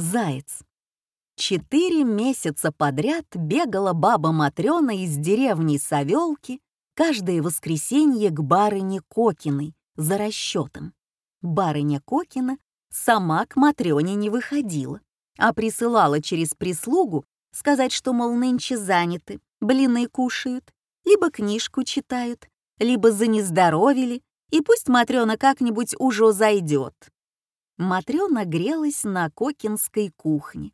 Заяц. Четыре месяца подряд бегала баба Матрёна из деревни Савёлки каждое воскресенье к барыне Кокиной за расчетом. Барыня Кокина сама к Матрёне не выходила, а присылала через прислугу сказать, что, мол, нынче заняты, блины кушают, либо книжку читают, либо занездоровили, и пусть Матрёна как-нибудь уже зайдет. Матрёна грелась на Кокинской кухне,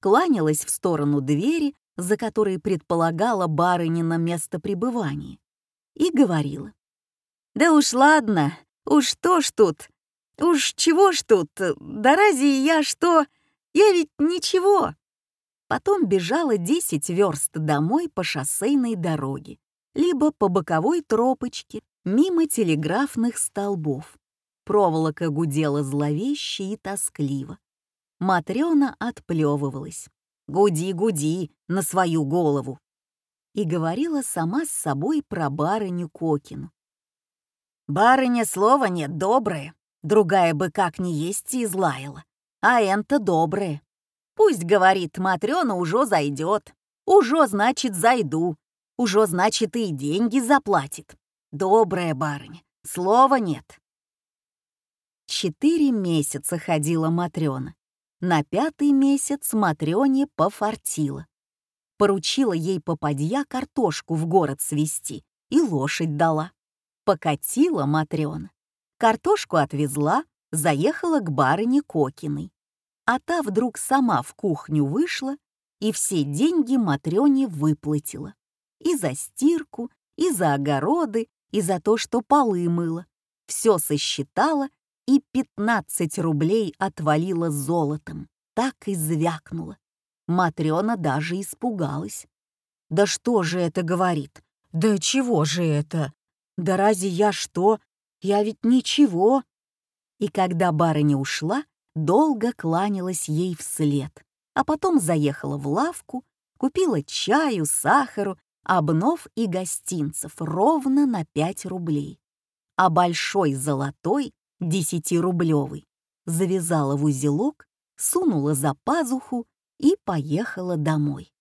кланялась в сторону двери, за которой предполагала барынина место пребывания, и говорила. «Да уж ладно, уж что ж тут, уж чего ж тут, да разве я что, я ведь ничего». Потом бежала 10 верст домой по шоссейной дороге, либо по боковой тропочке, мимо телеграфных столбов. Проволока гудела зловеще и тоскливо. Матрёна отплёвывалась. «Гуди, гуди, на свою голову!» И говорила сама с собой про барыню Кокину. «Барыня слова нет доброе, другая бы как ни есть и излаяла, а энто доброе. Пусть, говорит, Матрёна уже зайдет, уже, значит, зайду, уже, значит, и деньги заплатит. Добрая барыня, слова нет». Четыре месяца ходила Матрёна. На пятый месяц Матрёне пофартило. Поручила ей попадья картошку в город свести и лошадь дала. Покатила Матрёна. Картошку отвезла, заехала к барыне Кокиной. А та вдруг сама в кухню вышла и все деньги Матрёне выплатила. И за стирку, и за огороды, и за то, что полы мыла. Все сосчитала и 15 рублей отвалила золотом. Так и звякнула. Матрёна даже испугалась. «Да что же это говорит? Да чего же это? Да разве я что? Я ведь ничего!» И когда барыня ушла, долго кланялась ей вслед, а потом заехала в лавку, купила чаю, сахару, обнов и гостинцев ровно на 5 рублей. А большой золотой десятирублевый, завязала в узелок, сунула за пазуху и поехала домой.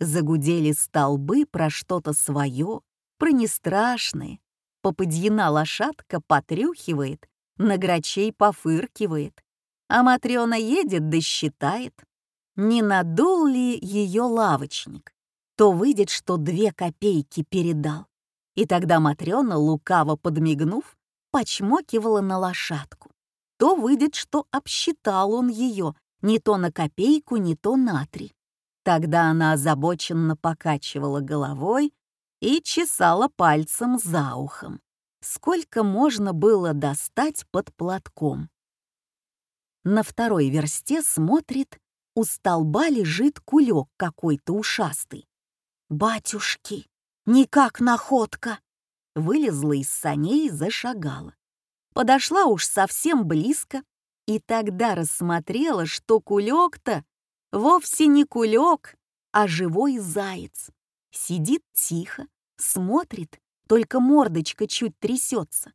Загудели столбы про что-то свое, про нестрашное. Попадьяна лошадка потрюхивает, на грачей пофыркивает, а Матрёна едет да считает. Не надул ли ее лавочник, то выйдет, что две копейки передал. И тогда Матрёна, лукаво подмигнув, почмокивала на лошадку. То выйдет, что обсчитал он ее не то на копейку, не то на три. Тогда она озабоченно покачивала головой и чесала пальцем за ухом. Сколько можно было достать под платком? На второй версте смотрит, у столба лежит кулек какой-то ушастый. «Батюшки, никак находка!» Вылезла из саней и зашагала. Подошла уж совсем близко, и тогда рассмотрела, что кулек-то вовсе не кулек, а живой заяц. Сидит тихо, смотрит, только мордочка чуть трясется.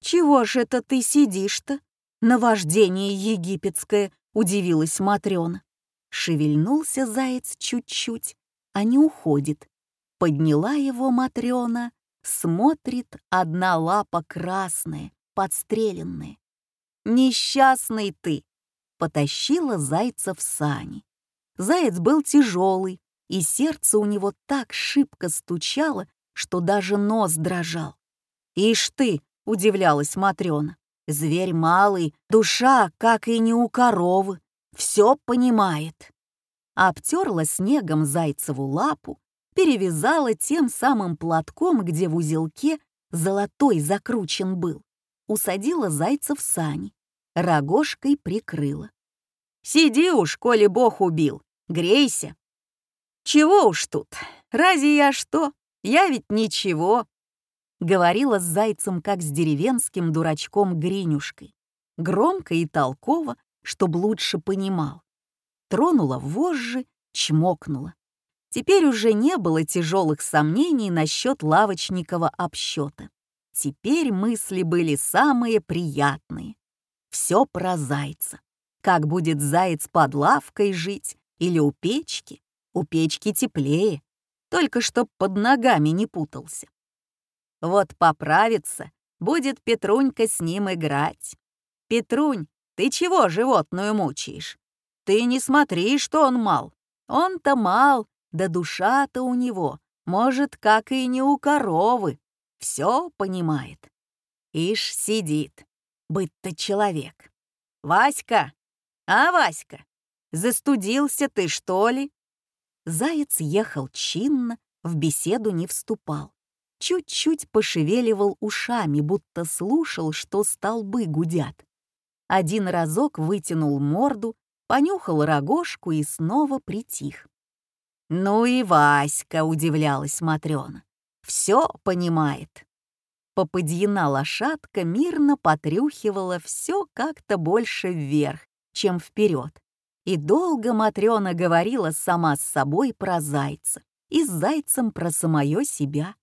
«Чего ж это ты сидишь-то? Наваждение египетское!» — удивилась Матрёна. Шевельнулся заяц чуть-чуть, а не уходит. Подняла его Матрёна смотрит одна лапа красная, подстреленная. «Несчастный ты!» — потащила зайца в сани. Заяц был тяжелый, и сердце у него так шибко стучало, что даже нос дрожал. «Ишь ты!» — удивлялась Матрёна. «Зверь малый, душа, как и не у коровы, все понимает». Обтерла снегом зайцеву лапу, перевязала тем самым платком, где в узелке золотой закручен был. Усадила зайца в сани, рогожкой прикрыла. «Сиди уж, коли бог убил, грейся!» «Чего уж тут? Разве я что? Я ведь ничего!» Говорила с зайцем, как с деревенским дурачком Гринюшкой. Громко и толково, чтоб лучше понимал. Тронула вожжи, чмокнула. Теперь уже не было тяжелых сомнений насчет лавочникова обсчета. Теперь мысли были самые приятные. Все про зайца. как будет заяц под лавкой жить или у печки. У печки теплее, только чтоб под ногами не путался. Вот поправится, будет Петрунька с ним играть. Петрунь, ты чего животную мучаешь? Ты не смотри, что он мал. Он-то мал, да душа-то у него, может, как и не у коровы. Все понимает. Ишь сидит, быть-то человек. Васька, а, Васька, застудился ты, что ли? Заяц ехал чинно, в беседу не вступал. Чуть-чуть пошевеливал ушами, будто слушал, что столбы гудят. Один разок вытянул морду, понюхал рогожку и снова притих. «Ну и Васька», — удивлялась Матрёна, — «всё понимает». Попадьяна лошадка мирно потрюхивала все как-то больше вверх, чем вперед. И долго Матрёна говорила сама с собой про зайца и с зайцем про самое себя.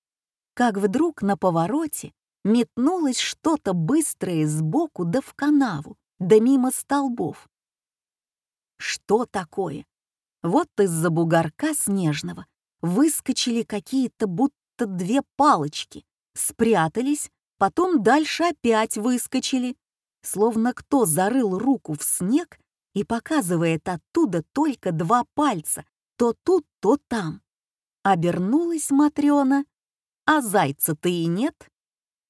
Как вдруг на повороте метнулось что-то быстрое сбоку да в канаву, да мимо столбов. Что такое? Вот из-за бугорка снежного выскочили какие-то будто две палочки, спрятались, потом дальше опять выскочили, словно кто зарыл руку в снег и показывает оттуда только два пальца, то тут, то там. Обернулась Матрёна, а зайца-то и нет.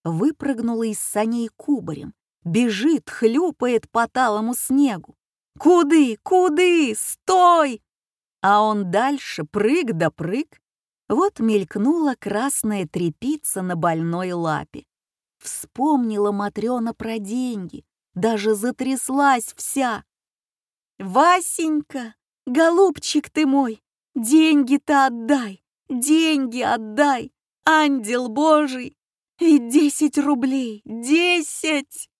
Выпрыгнула из саней кубарем, бежит, хлюпает по талому снегу. «Куды? Куды? Стой!» А он дальше прыг да прыг. Вот мелькнула красная трепица на больной лапе. Вспомнила Матрёна про деньги, даже затряслась вся. «Васенька, голубчик ты мой, деньги-то отдай, деньги отдай, ангел божий, ведь десять рублей, десять!»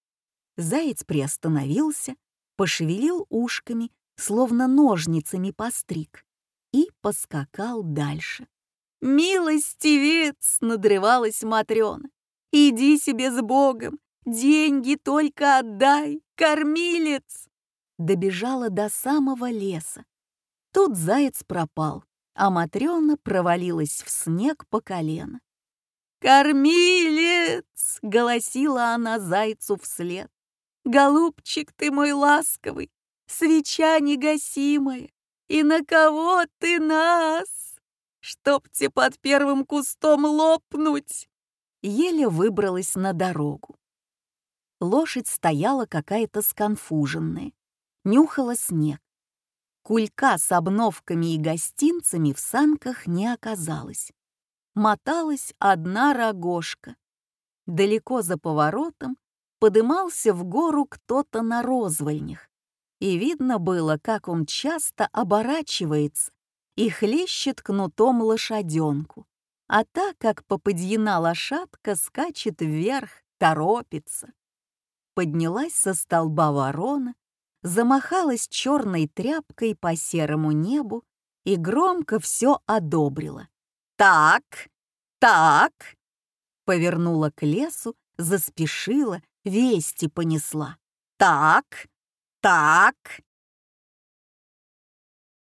Заяц приостановился, пошевелил ушками, словно ножницами постриг, и поскакал дальше. «Милостивец!» — надрывалась Матрёна. «Иди себе с Богом! Деньги только отдай, кормилец!» Добежала до самого леса. Тут заяц пропал, а Матрёна провалилась в снег по колено. «Кормилец!» — голосила она зайцу вслед. Голубчик ты мой ласковый, свеча негасимая, и на кого ты нас? Чтоб тебе под первым кустом лопнуть!» Еле выбралась на дорогу. Лошадь стояла какая-то сконфуженная, нюхала снег. Кулька с обновками и гостинцами в санках не оказалось. Моталась одна рогожка. Далеко за поворотом подымался в гору кто-то на розвольнях, и видно было, как он часто оборачивается и хлещет кнутом лошаденку, а так как попадьяна лошадка скачет вверх, торопится. Поднялась со столба ворона, замахалась черной тряпкой по серому небу и громко все одобрила. «Так, так!» Повернула к лесу, заспешила вести понесла. Так, так.